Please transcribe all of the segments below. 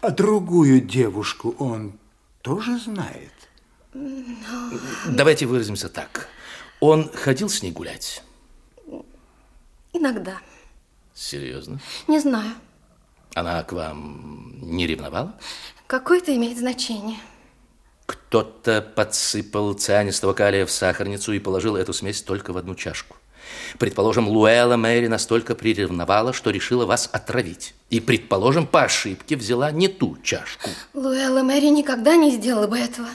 А другую девушку он тоже знает? Но... Давайте выразимся так. Он ходил с ней гулять? Иногда. Серьезно? Не знаю. Она к вам не ревновала? Какое-то имеет значение. Кто-то подсыпал цианистого калия в сахарницу и положил эту смесь только в одну чашку. Предположим, Луэлла Мэри настолько приревновала, что решила вас отравить. И, предположим, по ошибке взяла не ту чашку. Луэлла Мэри никогда не сделала бы этого.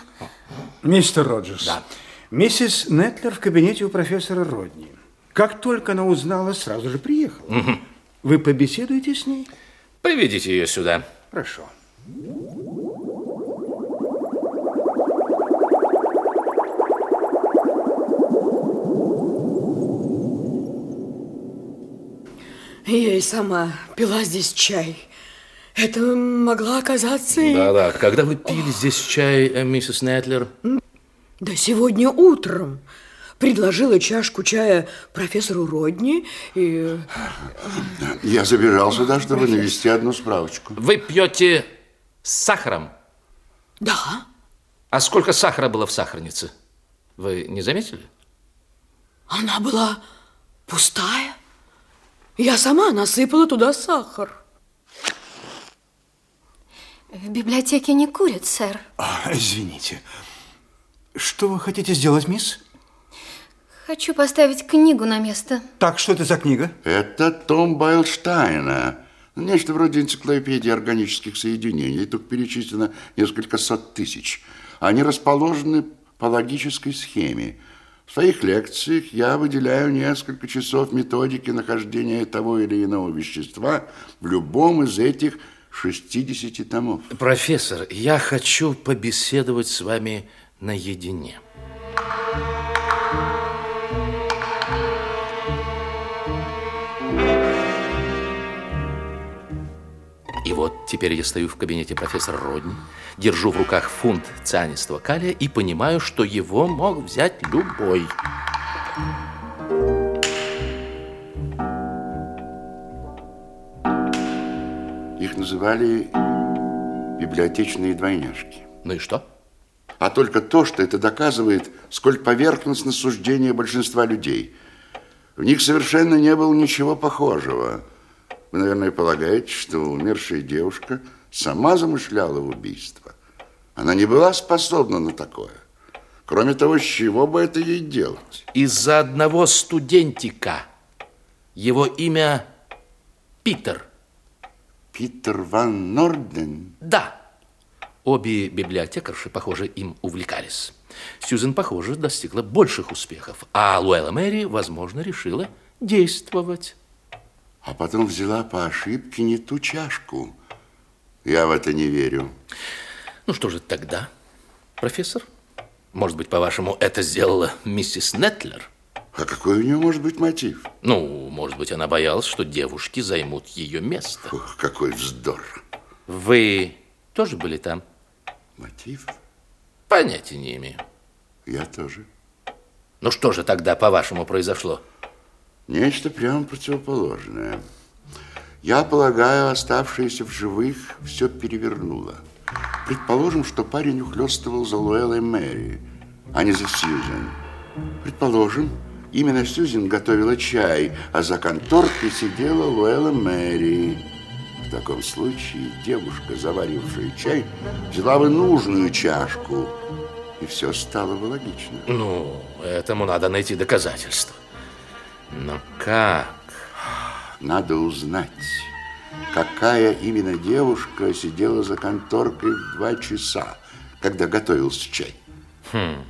Мистер Роджерс, да. миссис Нетлер в кабинете у профессора Родни. Как только она узнала, сразу же приехала. Угу. Вы побеседуете с ней? Приведите ее сюда. Хорошо. Я и сама пила здесь чай. Это могла оказаться и... Да-да. Когда вы пили здесь чай, э, миссис Нетлер? Да сегодня утром. Предложила чашку чая профессору Родни и... Я забежал сюда, чтобы навести одну справочку. Вы пьете с сахаром? Да. А сколько сахара было в сахарнице? Вы не заметили? Она была пустая. Я сама насыпала туда сахар. В библиотеке не курят, сэр. А, извините. Что вы хотите сделать, мисс? Хочу поставить книгу на место. Так, что это за книга? Это Том Байлштайна. Нечто вроде энциклопедии органических соединений. Тут перечислено несколько сот тысяч. Они расположены по логической схеме. В своих лекциях я выделяю несколько часов методики нахождения того или иного вещества в любом из этих 60 томов. Профессор, я хочу побеседовать с вами наедине. И вот теперь я стою в кабинете профессора Родни, держу в руках фунт цианистого калия и понимаю, что его мог взять любой. Их называли библиотечные двойняшки. Ну и что? А только то, что это доказывает, сколь поверхностно суждение большинства людей. В них совершенно не было ничего похожего – вы, наверное, полагаете, что умершая девушка сама замышляла убийство. Она не была способна на такое. Кроме того, с чего бы это ей делать? Из-за одного студентика. Его имя Питер. Питер Ван Норден? Да. Обе библиотекарши, похоже, им увлекались. Сьюзен, похоже, достигла больших успехов, а Луэлла Мэри, возможно, решила действовать а потом взяла по ошибке не ту чашку. Я в это не верю. Ну что же тогда, профессор? Может быть, по-вашему, это сделала миссис Нетлер? А какой у нее может быть мотив? Ну, может быть, она боялась, что девушки займут ее место. Ух, какой вздор. Вы тоже были там? Мотив? Понятия не имею. Я тоже. Ну что же тогда, по-вашему, произошло? Нечто прямо противоположное. Я полагаю, оставшаяся в живых все перевернула. Предположим, что парень ухлёстывал за Луэллой Мэри, а не за Сьюзен. Предположим, именно Сьюзен готовила чай, а за конторкой сидела Луэлла Мэри. В таком случае девушка, заварившая чай, взяла бы нужную чашку, и все стало бы логично. Ну, этому надо найти доказательства. Но как? Надо узнать, какая именно девушка сидела за конторкой в два часа, когда готовился чай. Хм.